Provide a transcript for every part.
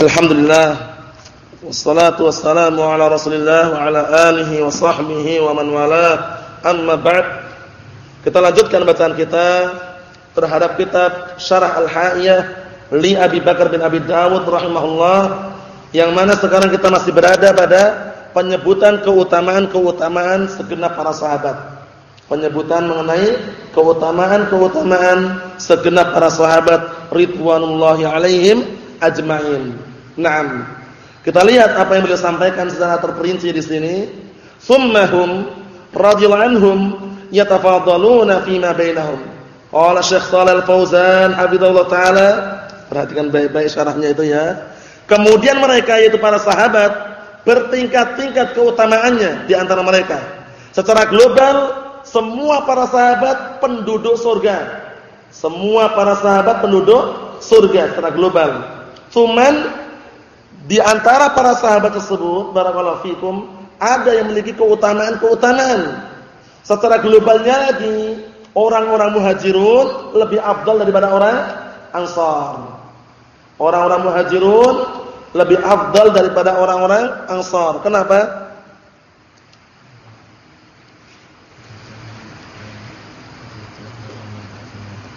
Alhamdulillah. Wassalatu wassalamu ala rasulillah Wa ala alihi wa sahbihi wa man wala. Amma ba'd. Kita lanjutkan bacaan kita Terhadap kitab Syarah Al-Ha'iyah Li Abi Bakar bin Abi Dawud rahimahullah Yang mana sekarang kita masih berada pada Penyebutan keutamaan-keutamaan Segenap para sahabat. Penyebutan mengenai keutamaan-keutamaan Segenap para sahabat Ridwanullahi alaihim ajma'in Naam kita lihat apa yang beliau sampaikan secara terperinci di sini. Summahum radhiyallahu anhum yatafadaluna fima bainahum. Qala Syekh Shalal Fauzan hafizallahu taala, perhatikan baik-baik syarahnya itu ya. Kemudian mereka yaitu para sahabat bertingkat-tingkat keutamaannya di antara mereka. Secara global semua para sahabat penduduk surga. Semua para sahabat penduduk surga secara global. Cuman di antara para sahabat tersebut, barakallahu fikum, ada yang memiliki keutamaan-keutamaan. Secara globalnya lagi, orang-orang muhajirun lebih afdal daripada orang ansar. Orang-orang muhajirun lebih afdal daripada orang-orang ansar. Kenapa?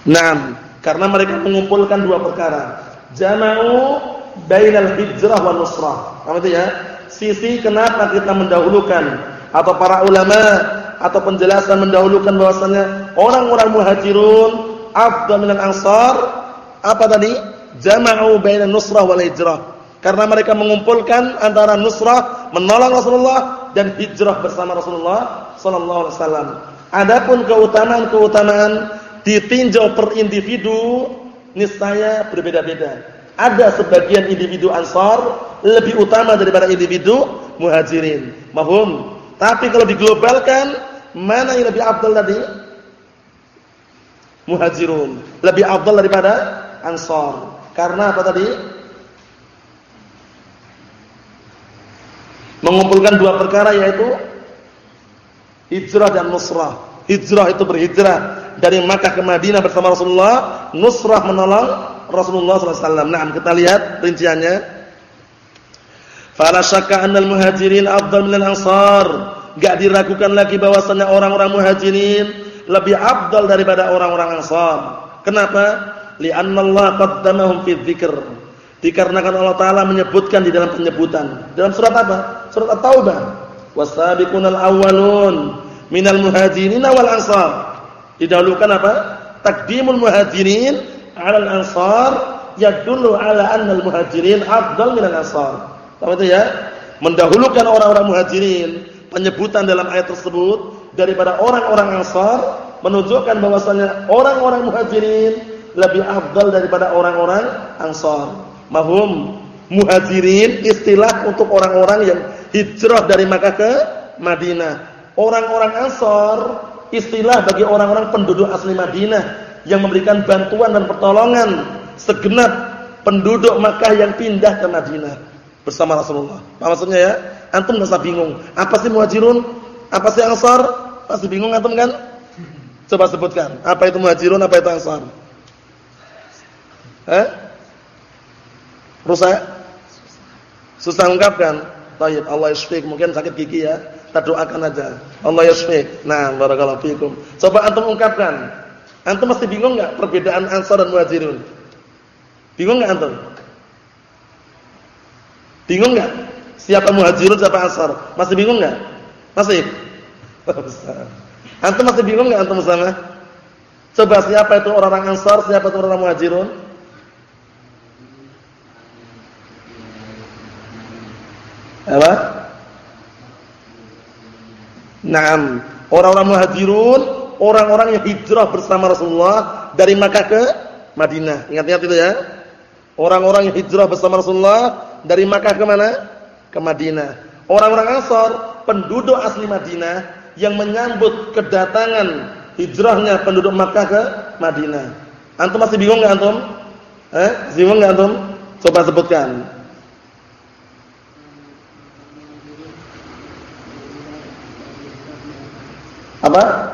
Nah, karena mereka mengumpulkan dua perkara. Jama'u bainal hijrah wa nusrah. Apa itu ya? Sisi kenapa kita mendahulukan atau para ulama atau penjelasan mendahulukan bahwasanya orang-orang muhajirun afdal minal ansar apa tadi? Jama'u bainan nusrah wal hijrah. Karena mereka mengumpulkan antara nusrah menolong Rasulullah dan hijrah bersama Rasulullah sallallahu alaihi wasallam. Adapun keutamaan-keutamaan ditinjau per individu niscaya berbeda-beda ada sebagian individu Ansar lebih utama daripada individu Muhajirin. Mahum. Tapi kalau diglobalkan, mana yang lebih afdal tadi? Muhajirun. Lebih afdal daripada Ansar. Karena apa tadi? Mengumpulkan dua perkara yaitu hijrah dan nusrah. Hijrah itu berhijrah dari Makkah ke Madinah bersama Rasulullah, nusrah menolong Rasulullah SAW. Nah, kita lihat rinciannya. Fala syakka annal muhajirin afdal minal ansar. Enggak diragukan lagi bahwasanya orang-orang muhajirin lebih afdal daripada orang-orang ansar. Kenapa? Li'anna Allah qaddamahum fi dzikr. Dikarenakan Allah taala menyebutkan di dalam penyebutan. Dalam surat apa? Surat At-Taubah. Wasabiqunal awwalun minal muhajirin wal ansar. Didahulukan apa? Takdimul muhajirin 'ala al-ansar yadullu 'ala anna al-muhajirin afdal min al-ansar. Paham itu ya? Mendahulukan orang-orang muhajirin, penyebutan dalam ayat tersebut daripada orang-orang ansar menunjukkan bahwasanya orang-orang muhajirin lebih afdal daripada orang-orang ansar. Mahum muhajirin istilah untuk orang-orang yang hijrah dari Makkah ke Madinah. Orang-orang ansar istilah bagi orang-orang penduduk asli Madinah yang memberikan bantuan dan pertolongan segenap penduduk Makkah yang pindah ke Madinah bersama Rasulullah. Apa maksudnya ya? Antum usah bingung. Apa sih Muhajirun? Apa sih Ansar? Pasti bingung antum kan? Coba sebutkan. Apa itu Muhajirun, apa itu Ansar? Eh? Rusak? Susah ungkapkan. Baik, Allah yasfik. Mungkin sakit gigi ya. Kita doakan aja. Allah yasfik. Nah, barakallahu fikum. Coba antum ungkapkan. Antum masih bingung enggak perbedaan Ansar dan Muhajirun? Bingung enggak antum? Bingung enggak? Siapa Muhajirun, siapa Ansar? Masih bingung enggak? Masih? antum masih bingung enggak antum sama? Coba siapa itu orang-orang Ansar, siapa itu orang Muhajirun? Apa? Naam, orang-orang Muhajirun orang-orang yang hijrah bersama Rasulullah dari Makkah ke Madinah. Ingat-ingat itu ya. Orang-orang yang hijrah bersama Rasulullah dari Makkah ke mana? Ke Madinah. Orang-orang Ansar, penduduk asli Madinah yang menyambut kedatangan hijrahnya penduduk Makkah ke Madinah. Antum masih bingung enggak antum? Eh, bingung enggak antum? Coba sebutkan. Apa?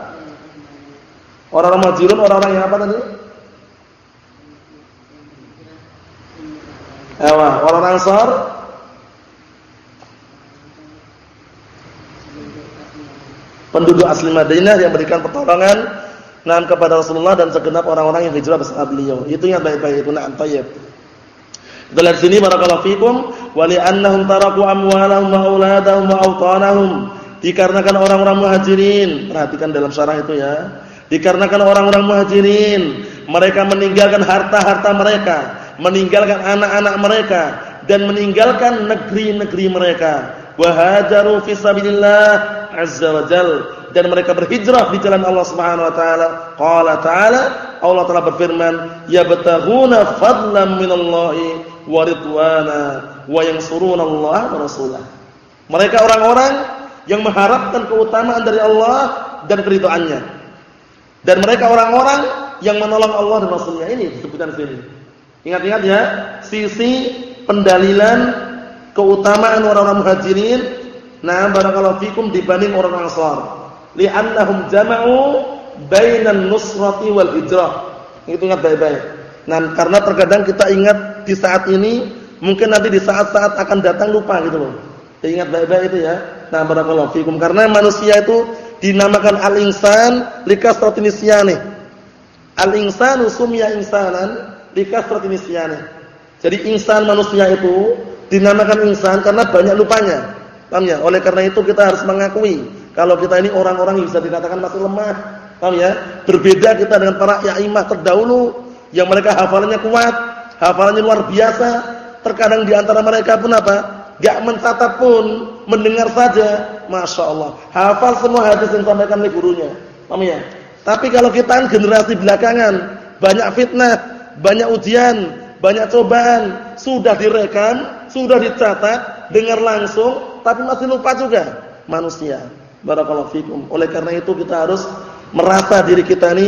Orang-orang Muhajirun orang-orang yang apa tadi? Ewa, orang Ansar penduduk asli Madinah yang berikan pertolongan nam kepada Rasulullah dan segenap orang-orang yang hijrah bersama beliau. Itu yang baik-baik itu na'am thayyib. Dari sini barakallahu fikum wa li'annahum taraku amwalahum wa auladahum wa. Dikarenakan orang-orang muhajirin, perhatikan dalam syarah itu ya. Dikarenakan orang-orang muhajirin, mereka meninggalkan harta-harta mereka, meninggalkan anak-anak mereka dan meninggalkan negeri-negeri mereka. Wa hajaru fi sabilillah azza wa dan mereka berhijrah di jalan Allah Subhanahu wa taala. Qala ta'ala, Allah telah berfirman, "Yabtaghuna fadlan minallahi wa ridwana wa yansuruna Allah wa rasulah." Mereka orang-orang yang mengharapkan keutamaan dari Allah dan keridhaannya. Dan mereka orang-orang yang menolong Allah dan Rasulnya ini disebutkan sini. Ingat-ingat ya, sisi pendalilan keutamaan orang-orang muhajirin nah barakallahu fikum dibanding orang Ansar li'annahum jama'u bainan nusrati wal hijrah. Itu ingat baik-baik. Nah, karena terkadang kita ingat di saat ini, mungkin nanti di saat-saat akan datang lupa gitu loh. Ingat baik-baik itu ya. Nah, barakallahu fikum. Karena manusia itu dinamakan al-insan likasrati nisyani. Al-insanu sumya insanan likasrati nisyani. Jadi insan manusia itu dinamakan insan karena banyak lupanya. Paham ya? Oleh karena itu kita harus mengakui kalau kita ini orang-orang yang bisa dikatakan masih lemah, paham ya? Berbeda kita dengan para yaimah terdahulu yang mereka hafalannya kuat, hafalannya luar biasa. Terkadang di antara mereka pun apa? Gak mencatat pun, mendengar saja, masya Allah. Hafal semua hadis yang disampaikan oleh gurunya, ya? Tapi kalau kita generasi belakangan, banyak fitnah, banyak ujian, banyak cobaan, sudah direkam, sudah dicatat, dengar langsung, tapi masih lupa juga manusia. Barakallahu fikum. Oleh karena itu kita harus merasa diri kita ini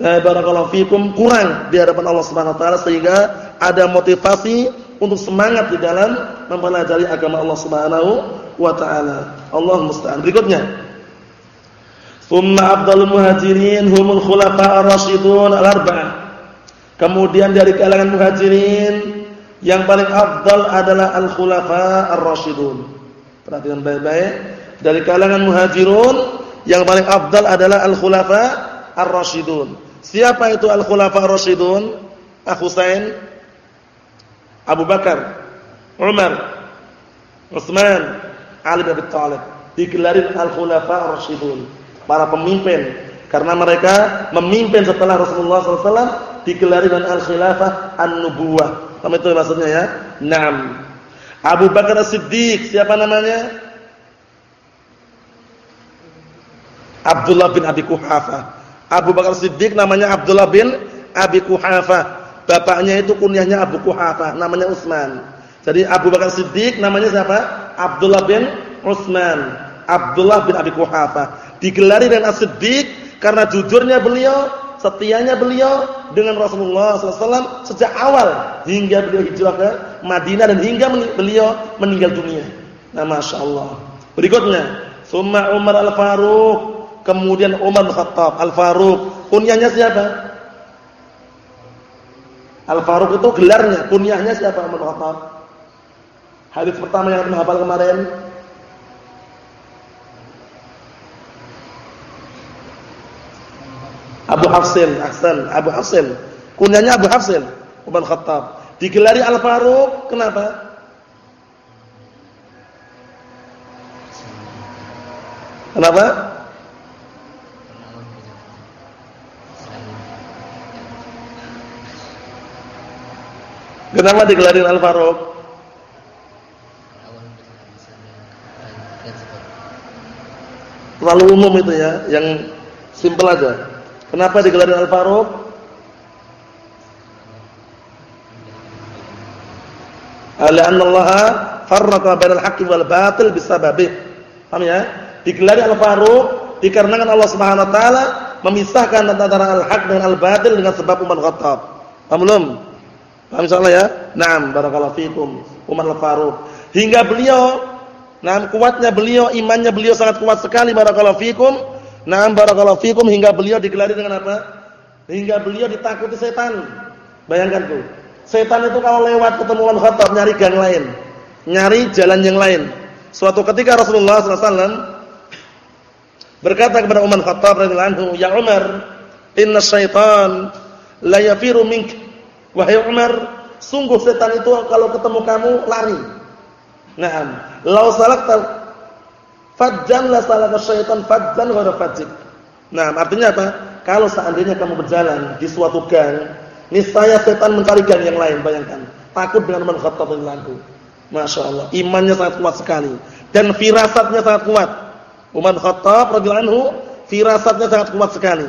eh, barakallahu fikum kurang di hadapan Allah Subhanahu wa taala sehingga ada motivasi untuk semangat di dalam mempelajari agama Allah Subhanahu wa taala. Allah musta'an. Berikutnya. Summa afdalul muhajirin humul khulafa ar-rasyidun al-arba'ah. Kemudian dari kalangan muhajirin yang paling afdal adalah al-khulafa ar-rasyidun. Perhatikan baik-baik dari kalangan muhajirun yang paling afdal adalah al-khulafa ar-rasyidun. Siapa itu al-khulafa ar-rasyidun? Ah Husain, Abu Bakar, Umar, Utsman, Ali bin Abi Thalib. Digelari al-khulafa ar-rasyidun, para pemimpin karena mereka memimpin setelah Rasulullah SAW digelari dengan al-khilafah an-nubuwah. Apa itu maksudnya ya? Naam. Abu Bakar As-Siddiq, siapa namanya? Abdullah bin Abi Kuhafa. Abu Bakar Siddiq namanya Abdullah bin Abi Kuhafa. Bapaknya itu kunyahnya Abu Kuhafa, namanya Utsman. Jadi Abu Bakar Siddiq namanya siapa? Abdullah bin Utsman. Abdullah bin Abi Kuhafa. Digelari dengan As-Siddiq karena jujurnya beliau, setianya beliau dengan Rasulullah SAW sejak awal hingga beliau hijrah ke Madinah dan hingga beliau meninggal dunia. Nah, masya Allah. Berikutnya, Summa Umar Al Faruq Kemudian Umar bin Khattab, Al-Faruq. Kunyahnya siapa? Al-Faruq itu gelarnya, kunyahnya siapa Umar Khattab? Hadis pertama yang kita hafal kemarin. Abu Hafsin, Ahsan, Abu Hafsin. Kunyahnya Abu Hafsin, Umar Khattab. Digelari Al-Faruq, kenapa? Kenapa? Kenapa digelarin Al-Faruq? Terlalu umum itu ya, yang simpel aja. Kenapa digelarin Al-Faruq? Ala-anna Allah farraqa bainal haqqi wal batil bisababih. Paham ya? Digelari Al-Faruq dikarenakan Allah Subhanahu wa taala memisahkan antara al-haq dan al-batil dengan sebab Umar Khattab. Paham? Paham insyaallah ya? Naam, barakallahu fikum. Umar Al-Faruq. Hingga beliau, naam kuatnya beliau, imannya beliau sangat kuat sekali barakallahu fikum. Naam barakallahu fikum hingga beliau digelari dengan apa? Hingga beliau ditakuti setan. Bayangkan tuh. Setan itu kalau lewat ketemu Umar Khattab nyari gang lain, nyari jalan yang lain. Suatu ketika Rasulullah SAW berkata kepada Umar Khattab radhiyallahu anhu, "Ya Umar, inna syaitan la yafiru mink." Wahai Umar, sungguh setan itu kalau ketemu kamu lari. Naam, law salakta fajjan la salaka syaitan fajjan ghayra fajjik. Nah, artinya apa? Kalau seandainya kamu berjalan di suatu gang, niscaya setan mencari gang yang lain, bayangkan. Takut dengan Umar Khattab anhu. Masya Allah, imannya sangat kuat sekali dan firasatnya sangat kuat. Umar Khattab radhiyallahu anhu firasatnya sangat kuat sekali.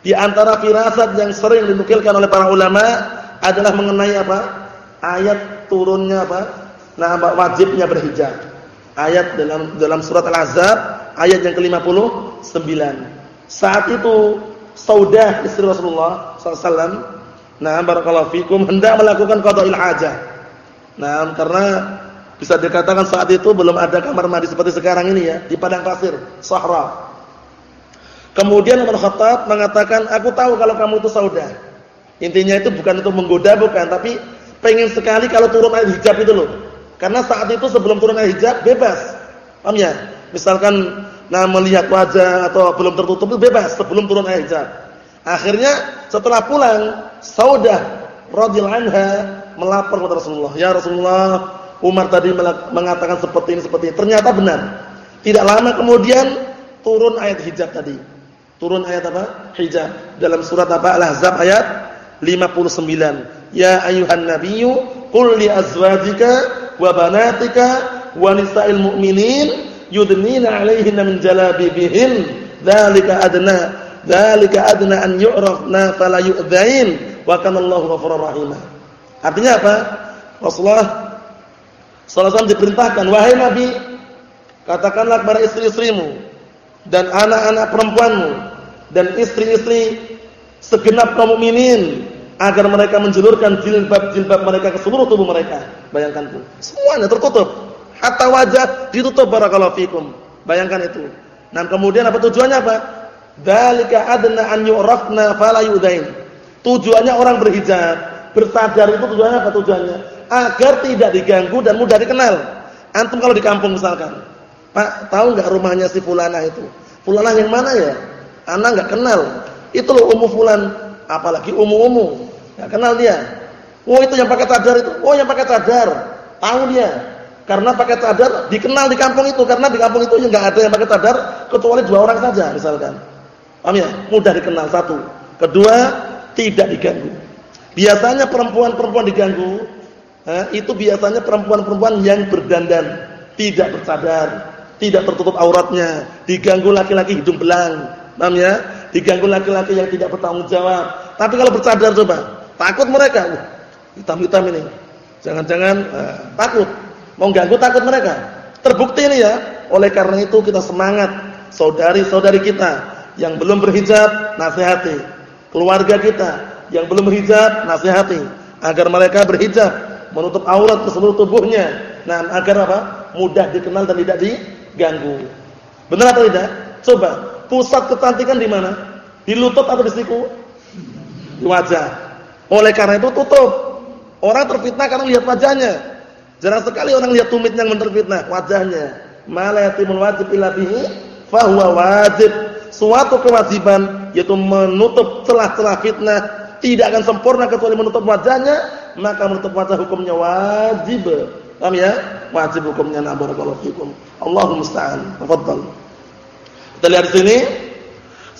Di antara firasat yang sering dinukilkan oleh para ulama adalah mengenai apa? Ayat turunnya apa? Nah, wajibnya berhijab. Ayat dalam dalam surat Al-Ahzab ayat yang ke-59. Saat itu Saudah istri Rasulullah SAW, nah barakallahu fikum hendak melakukan qada'il hajah. Nah, karena bisa dikatakan saat itu belum ada kamar mandi seperti sekarang ini ya, di padang pasir, sahra. Kemudian Umar Khattab mengatakan, "Aku tahu kalau kamu itu saudah." Intinya itu bukan untuk menggoda bukan, tapi pengen sekali kalau turun air hijab itu loh. Karena saat itu sebelum turun air hijab bebas. Paham ya? Misalkan nah melihat wajah atau belum tertutup itu bebas sebelum turun air hijab. Akhirnya setelah pulang, Saudah radhiyallahu anha melapor kepada Rasulullah, "Ya Rasulullah, Umar tadi mengatakan seperti ini seperti ini. Ternyata benar. Tidak lama kemudian turun ayat hijab tadi. Turun ayat apa? Hijab. Dalam surat apa? Al-Ahzab ayat 59. Ya ayuhan nabiyyu qul li azwajika wa banatika wa nisa'il mu'minin yudnina 'alaihinna min jalabibihin. Dzalika adna dzalika adna an yu'rafna fala yu'dzain wa kana Allahu ghafurur. Artinya apa? Rasulullah Sallallahu diperintahkan, wahai Nabi, katakanlah kepada istri-istrimu dan anak-anak perempuanmu dan istri-istri segenap kaum mukminin agar mereka menjulurkan jilbab-jilbab mereka ke seluruh tubuh mereka. Bayangkan itu. Semuanya tertutup. Hatta wajah ditutup barakallahu fikum. Bayangkan itu. Dan kemudian apa tujuannya apa? Dzalika adna an yu'rafna fala yu'dain. Tujuannya orang berhijab, bersadar itu tujuannya apa tujuannya? agar tidak diganggu dan mudah dikenal. Antum kalau di kampung misalkan, Pak, tahu nggak rumahnya si fulana itu? Fulana yang mana ya? Anak nggak kenal. Itu loh umum fulan, apalagi umum-umum. Nggak kenal dia. Oh, itu yang pakai cadar itu. Oh, yang pakai cadar. Tahu dia. Karena pakai cadar dikenal di kampung itu karena di kampung itu nggak ada yang pakai cadar kecuali dua orang saja misalkan. Paham ya? Mudah dikenal satu. Kedua, tidak diganggu. Biasanya perempuan-perempuan diganggu eh, itu biasanya perempuan-perempuan yang berdandan, tidak bercadar, tidak tertutup auratnya, diganggu laki-laki hidung belang, paham ya? Diganggu laki-laki yang tidak bertanggung jawab. Tapi kalau bercadar coba, takut mereka. Hitam-hitam ini. Jangan-jangan eh, takut. Mau ganggu takut mereka. Terbukti ini ya. Oleh karena itu kita semangat saudari-saudari kita yang belum berhijab, nasihati. Keluarga kita yang belum berhijab, nasihati agar mereka berhijab menutup aurat ke seluruh tubuhnya. Nah, agar apa? Mudah dikenal dan tidak diganggu. Benar atau tidak? Coba, pusat kecantikan di mana? Di lutut atau di siku? Di wajah. Oleh karena itu tutup. Orang terfitnah karena lihat wajahnya. Jarang sekali orang lihat tumit yang terfitnah, wajahnya. Mala yatimul wajib illa bihi fahuwa wajib. Suatu kewajiban yaitu menutup celah-celah fitnah tidak akan sempurna kecuali menutup wajahnya, maka menutup wajah hukumnya wajib. Paham ya? Wajib hukumnya na barakallahu fikum. Allahu musta'an. Kita lihat di sini.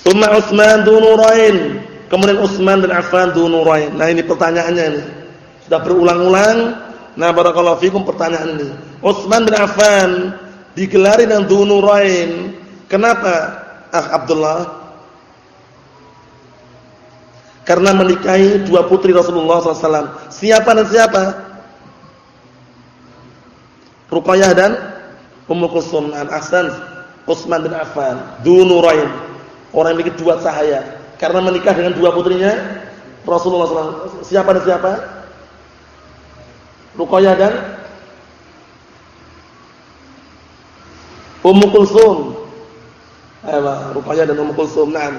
Tsumma Utsman dunurain. Kemudian Utsman bin Affan dunurain. Nah, ini pertanyaannya ini. Sudah berulang-ulang. Nah, barakallahu fikum pertanyaan ini. Utsman bin Affan digelari dengan dunurain. Kenapa? Ah Abdullah karena menikahi dua putri Rasulullah SAW. Siapa dan siapa? Ruqayyah dan Ummu Kulsum an Ahsan Utsman bin Affan Dunurain orang yang memiliki dua cahaya karena menikah dengan dua putrinya Rasulullah SAW siapa dan siapa Ruqayyah dan Ummu Kulsum Ayo, Ruqayyah dan Ummu Kulsum nah.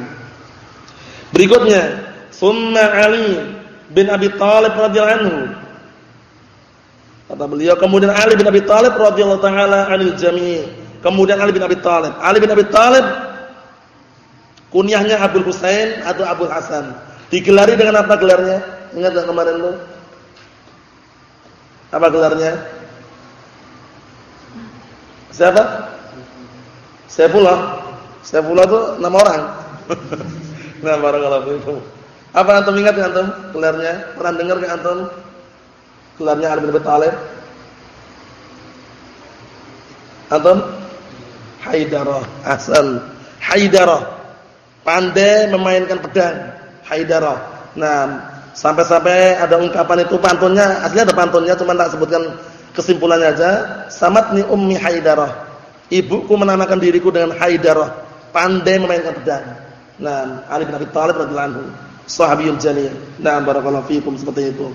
Berikutnya Summa Ali bin Abi Thalib radhiyallahu anhu. Kata beliau kemudian Ali bin Abi Thalib radhiyallahu taala anil jami'. Kemudian Ali bin Abi Thalib. Ali bin Abi Thalib kunyahnya Abdul Husain atau Abdul Hasan. Digelari dengan apa gelarnya? Ingat enggak kemarin lu? Apa gelarnya? Siapa? Saifullah. Saifullah itu nama orang. nah, barakallahu fiikum. Apa antum ingat antum gelarnya? Pernah dengar enggak antum gelarnya Ali bin Abi Thalib? Antum? Haidarah, asal. Haidarah. Pandai memainkan pedang. Haidarah. Nah, sampai-sampai ada ungkapan itu pantunnya, aslinya ada pantunnya cuma tak sebutkan kesimpulannya aja. Samatni ummi Haidarah. Ibuku menamakan diriku dengan Haidarah, pandai memainkan pedang. Nah, Ali bin Abi Thalib radhiyallahu anhu sahabiyul jalil. Nah, barakallahu fikum seperti itu.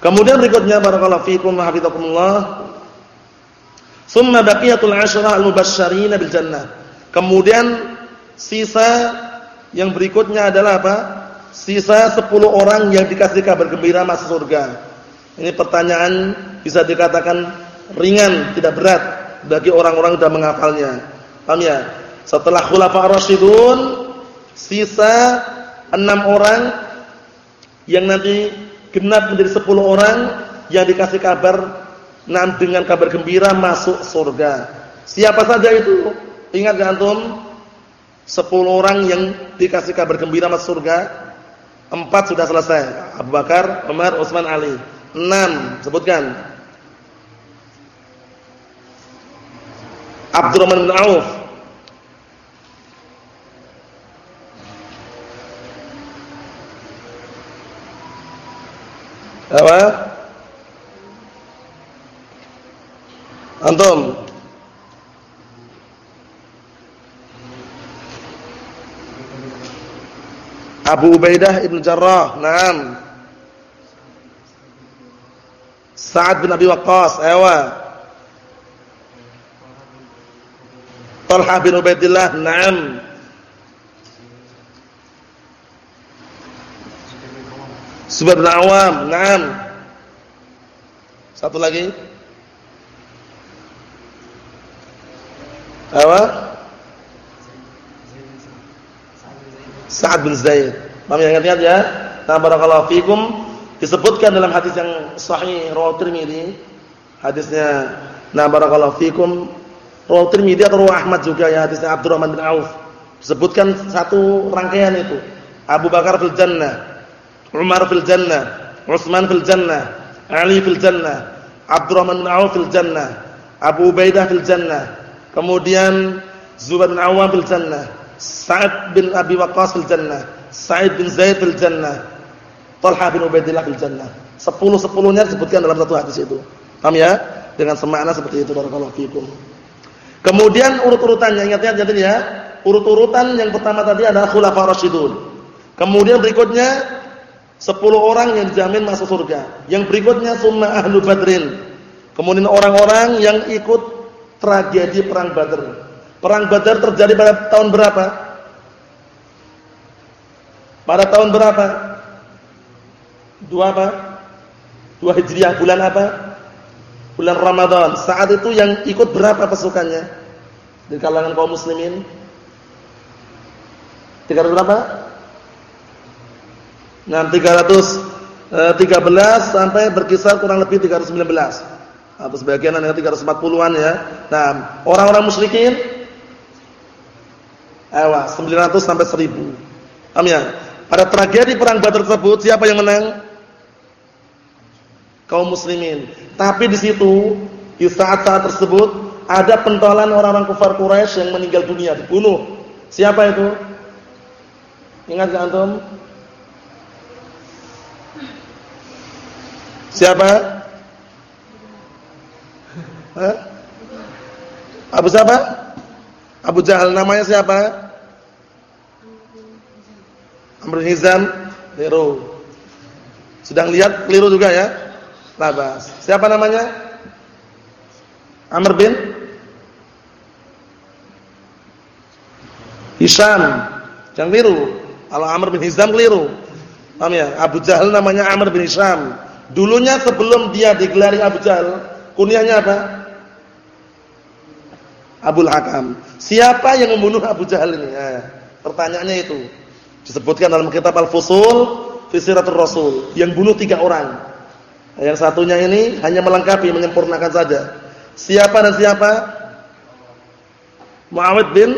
Kemudian berikutnya barakallahu fikum hafizakumullah. Summa baqiyatul asyrah al-mubashsyirin bil jannah. Kemudian sisa yang berikutnya adalah apa? Sisa 10 orang yang dikasih kabar gembira masuk surga. Ini pertanyaan bisa dikatakan ringan, tidak berat bagi orang-orang sudah menghafalnya. Paham ya? Setelah khulafa rasyidun, sisa enam orang yang nanti genap menjadi sepuluh orang yang dikasih kabar nam dengan kabar gembira masuk surga. Siapa saja itu? Ingat gak antum? Sepuluh orang yang dikasih kabar gembira masuk surga. Empat sudah selesai. Abu Bakar, Umar, Utsman, Ali. Enam, sebutkan. Abdurrahman bin Auf, Apa? Antum. Abu Ubaidah Ibn Jarrah. Naam. Sa'ad bin Abi Waqqas. Ewa. Talha bin Ubaidillah. Naam. Zubair bin Awam, Naam. Satu lagi. Apa? Sa'ad bin Zaid. Ya ingat-ingat ya? Nah, barakallahu fikum disebutkan dalam hadis yang sahih riwayat Tirmizi. Hadisnya Nah, barakallahu fikum riwayat Tirmizi atau Ahmad juga ya hadisnya Abdurrahman bin Auf. Disebutkan satu rangkaian itu. Abu Bakar fil jannah, Umar fil jannah, Utsman fil jannah, Ali fil jannah, Abdurrahman bin Auf fil jannah, Abu Ubaidah fil jannah. Kemudian Zubair bin Awam fil jannah, Sa'ad bin Abi Waqqas fil jannah, Sa'id bin Zaid fil jannah, Talha bin Ubaidillah fil jannah. Sepuluh-sepuluhnya disebutkan dalam satu hadis itu. Paham ya? Dengan semakna seperti itu barakallahu fikum. Kemudian urut-urutannya ingat-ingat jadi ya. Urut-urutan yang pertama tadi adalah khulafa rasyidun. Kemudian berikutnya Sepuluh orang yang dijamin masuk surga. Yang berikutnya summa ahlu badrin. Kemudian orang-orang yang ikut tragedi perang Badar. Perang Badar terjadi pada tahun berapa? Pada tahun berapa? Dua apa? Dua Hijriah bulan apa? Bulan Ramadan. Saat itu yang ikut berapa pasukannya? Di kalangan kaum muslimin? Tiga berapa? Nah, 313 eh, sampai berkisar kurang lebih 319. Atau sebagian ada 340-an ya. Nah, orang-orang musyrikin ewa 900 sampai 1000. Paham ya? Pada tragedi perang Badar tersebut siapa yang menang? Kaum muslimin. Tapi di situ di saat-saat tersebut ada pentolan orang-orang kafir Quraisy yang meninggal dunia dibunuh. Siapa itu? Ingat enggak antum? Siapa? Hah? Abu siapa? Abu Jahal namanya siapa? Amr Hizam keliru. Sedang lihat keliru juga ya? Labas. Siapa namanya? Amr bin Hisham. Jangan keliru. Kalau Amr bin Hizam keliru. Paham ya? Abu Jahal namanya Amr bin Hisham. Dulunya sebelum dia digelari Abu Jahal, kunyahnya apa? Abul Hakam. Siapa yang membunuh Abu Jahal ini? Nah, pertanyaannya itu. Disebutkan dalam kitab Al-Fusul fi Siratul Rasul. Yang bunuh tiga orang. Yang satunya ini hanya melengkapi, menyempurnakan saja. Siapa dan siapa? Muawid bin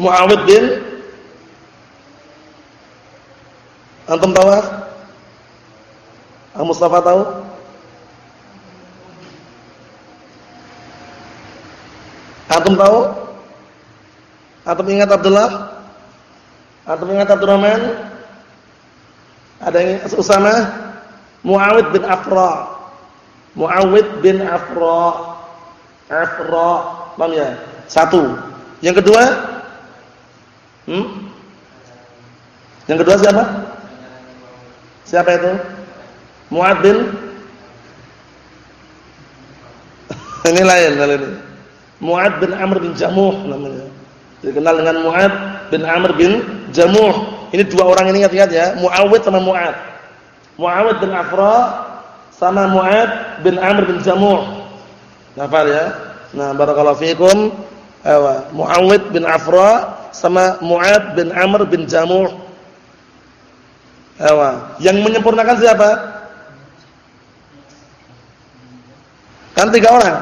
Muawid bin Antum tahu? Ah Mustafa tahu? Antum tahu? Antum ingat Abdullah? Antum ingat Abdurrahman? Ada yang Usama? Muawid bin Afra. Muawid bin Afra. Afra. Paham ya? Satu. Yang kedua? Hmm? Yang kedua siapa? Siapa itu? Mu'ad bin Ini lain kali ini. Mu'ad bin Amr bin Jamuh namanya. Dikenal dengan Mu'ad bin Amr bin Jamuh. Ini dua orang ini ingat-ingat ya, Muawid sama Mu'ad. Muawid bin Afra sama Mu'ad bin Amr bin Jamuh. Hafal ya? Nah, barakallahu fiikum. Awa, Muawid bin Afra sama Mu'ad bin Amr bin Jamuh. Ewa. Yang menyempurnakan siapa? Kan tiga orang.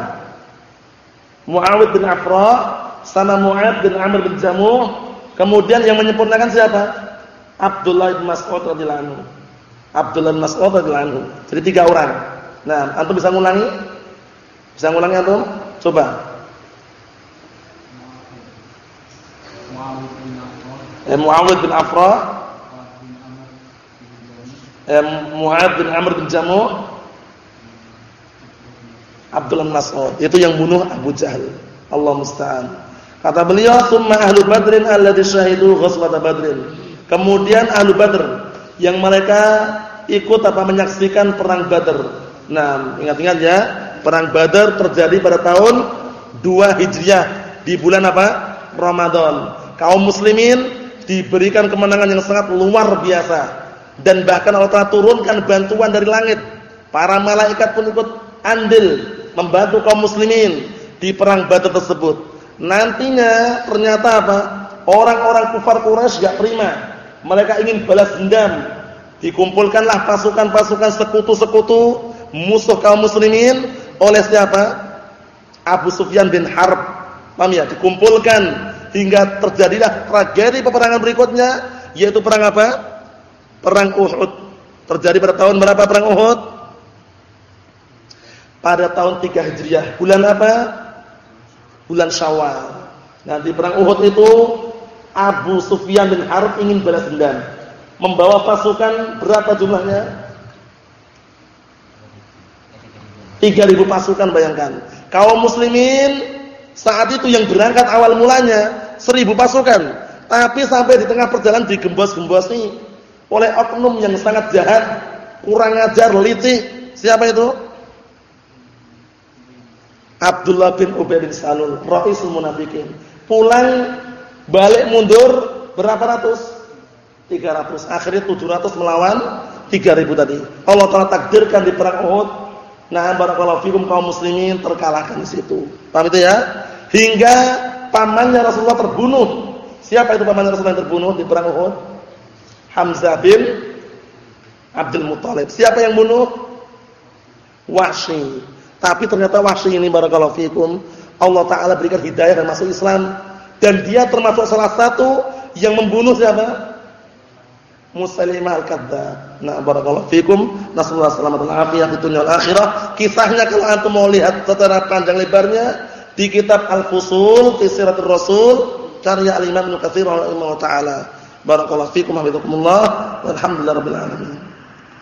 Muawid bin Afra sama Mu'ad bin Amr bin Jamuh. Kemudian yang menyempurnakan siapa? Abdullah bin Mas'ud radhiyallahu anhu. Abdullah bin Mas'ud radhiyallahu anhu. Jadi tiga orang. Nah, antum bisa ngulangi? Bisa ngulangi antum? Coba. eh, Muawid bin Afra eh, Muawid bin Amr bin Jamu Abdullah Mas'ud itu yang bunuh Abu Jahal Allah musta'an. Kata beliau summa ahlu badrin alladhi syahidu ghazwat badrin. Kemudian ahlu badr yang mereka ikut apa menyaksikan perang badr. Nah ingat-ingat ya perang badr terjadi pada tahun 2 Hijriah di bulan apa? Ramadan. Kaum muslimin diberikan kemenangan yang sangat luar biasa. Dan bahkan Allah Taala turunkan bantuan dari langit. Para malaikat pun ikut andil membantu kaum muslimin di perang Badar tersebut. Nantinya ternyata apa? Orang-orang kufar Quraisy gak terima. Mereka ingin balas dendam. Dikumpulkanlah pasukan-pasukan sekutu-sekutu musuh kaum muslimin oleh siapa? Abu Sufyan bin Harb. Paham ya? Dikumpulkan hingga terjadilah tragedi peperangan berikutnya yaitu perang apa? Perang Uhud. Terjadi pada tahun berapa perang Uhud? Pada tahun 3 Hijriah. Bulan apa? Bulan Syawal. Nah, di perang Uhud itu Abu Sufyan bin Harb ingin balas dendam. Membawa pasukan berapa jumlahnya? 3000 pasukan bayangkan. Kaum muslimin saat itu yang berangkat awal mulanya seribu pasukan, tapi sampai di tengah perjalanan digembos-gembosi oleh oknum yang sangat jahat, kurang ajar, licik. Siapa itu? Abdullah bin Ubay bin Salul, Ra'isul Munafikin. Pulang balik mundur berapa ratus? 300. Akhirnya 700 melawan 3000 tadi. Allah Taala takdirkan di perang Uhud Nah, barakallahu fikum kaum muslimin terkalahkan di situ. Paham itu ya? Hingga pamannya Rasulullah terbunuh. Siapa itu pamannya Rasulullah yang terbunuh di perang Uhud? Hamzah bin Abdul Muthalib. Siapa yang bunuh? Wahsy. Tapi ternyata Wahsy ini barakallahu fikum Allah taala berikan hidayah dan masuk Islam dan dia termasuk salah satu yang membunuh siapa? Musailimah al-Kadzdzab. Nah, barakallahu fikum. Nasallahu alaihi wasallam di dunia wal akhirah. Kisahnya kalau antum mau lihat secara panjang lebarnya di kitab Al-Fusul fi Siratul Rasul karya Al-Imam Ibnu Katsir rahimahullah taala. Barakallahu fikum wa Walhamdulillahirabbil alamin.